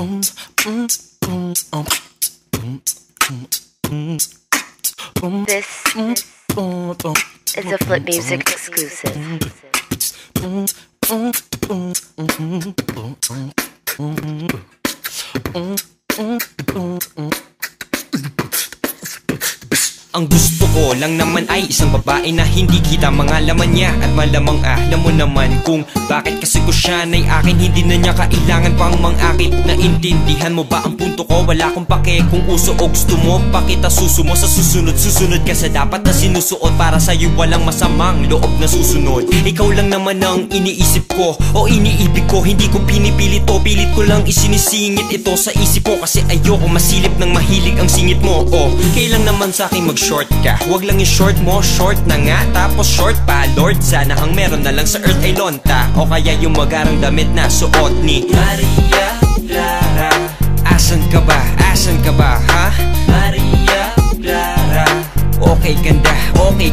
This is a Flip Music exclusive. Ang gusto ko lang naman ay isang babae na hindi kita mga laman niya At malamang alam mo naman kung bakit kasi ko siya ay akin Hindi na niya kailangan pang mangakit Naintindihan mo ba ang punto ko? Wala akong pake kung uso o gusto mo. Pakita suso mo sa susunod. Susunod ka sa dapat na sinusuot. Para sa'yo walang masamang loob na susunod. Ikaw lang naman ang iniisip ko O iniibig ko. Hindi ko pinipilit to Pilit ko lang isinisingit ito sa isip ko. Kasi ayoko masilip ng mahilig ang singit mo. O kailang naman sa akin mag-short ka? Huwag lang yung short mo, short na nga. Tapos short pa, Lord. Sana ang meron na lang sa earth ay lonta. O kaya yung magarang damit na suot ni Maria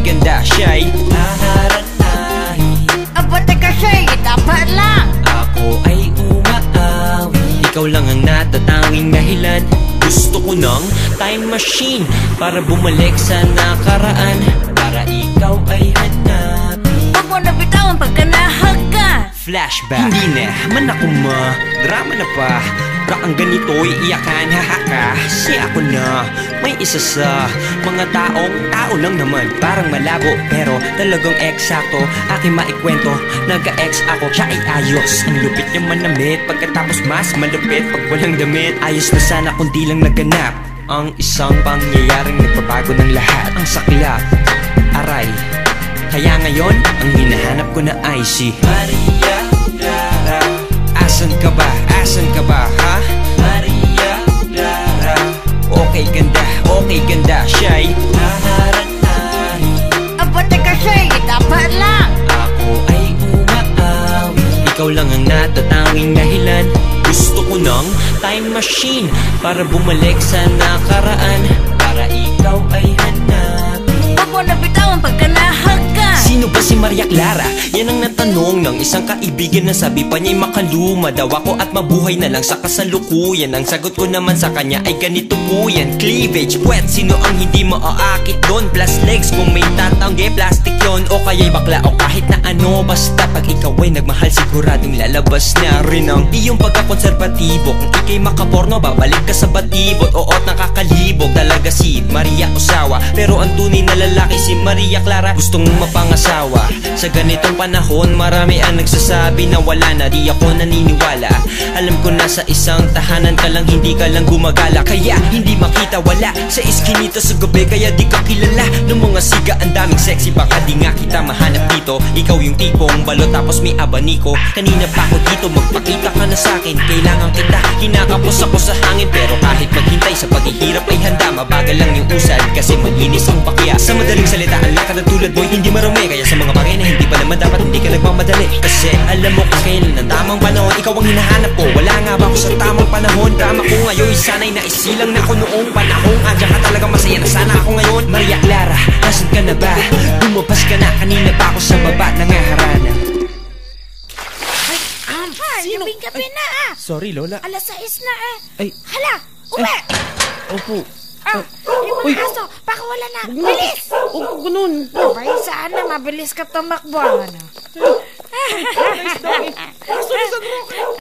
okay ganda Siya'y naharanahin. Aba, teka siya, dapat lang. ako ay umaawi. Ikaw lang ang natatanging dahilan. Gusto ko ng time machine Para bumalik sa nakaraan. Para ikaw ay hanapin. Huwag mo na bitawan pagka nahaga. Flashback. Hindi na, man ako ma Drama na pa Baka ang ganito iiyakan Hahaka, si ako na. May isa sa mga taong Tao lang naman, parang malabo Pero talagang eksakto. Aking maikwento, nagka-ex ako. Siya ay ayos, ang lupit niya manamit Pagkatapos mas malupit Pag walang damit. Ayos na sana kung di lang naganap. Ang isang pangyayaring nagpabago ng lahat. Ang saklap, aray. Kaya ngayon, ang hinahanap ko na ay si Maria Clara Asan ka ba? Asan Ikaw lang ang natatanging dahilan Gusto ko ng time machine Para bumalik sa nakaraan Para ikaw ay hanapin Huwag mo na bitawan pagka nahaga. Sino ba si Maria Clara? Yan ang natanong ng isang kaibigan na sabi pa niya'y makaluma daw ako at mabuhay na lang sa kasalukuyan Ang sagot ko naman sa kanya ay ganito po yan Cleavage, puwet, sino ang hindi maaakit doon? Plus legs, kung may tatangge, plastic kaya'y bakla o kahit na ano Basta pag ikaw ay nagmahal siguradong lalabas na rin ang iyong pagkakonserbatibo Kung ikay makaporno, babalik ka sa batibot. Oo at nakakalibog. Talaga si Maria Osawa. Pero ang tunay na lalaki si Maria Clara Gustong mapangasawa. Sa ganitong panahon marami ang nagsasabi na wala na. Di ako naniniwala. Alam ko na sa isang tahanan ka lang Hindi ka lang gumagala. Kaya hindi makita wala Sa iskinita sa gabi. Kaya di ka kilala Ng mga siga ang daming sexy Baka di nga kita mahanap dito. Ikaw yung tipong balot tapos may abaniko Kanina pa ako dito Magpakita ka na sa'kin Kailangan kita Kinakapos ako sa hangin. Pero kahit maghintay sa paghihirap ay handa. Mabagal lang yung usad Kasi malinis ang pakya Sa madaling salita Ang lakad ng tulad mo'y hindi marumi. Kaya sa mga bagay na hindi pa naman dapat Hindi ka nagmamadali. Kasi alam mo kung kailan ang tamang panahon Ikaw ang hinahanap ko. Wala nga ba ako sa tamang panahon? Drama ko ngayon Sana'y naisilang na ako noong panahon. Andiyan ka talaga masaya na sana ako ngayon. Maria Clara, nasan Gabing-gabi na ah. Sorry Lola Alas 6 na eh. Ay. Hala, uwi. Opo Ah, yung Uy. mga aso, pakawala na. Bilis! Huwag ganun Abay, sana mabilis ka tumakbo. Ano?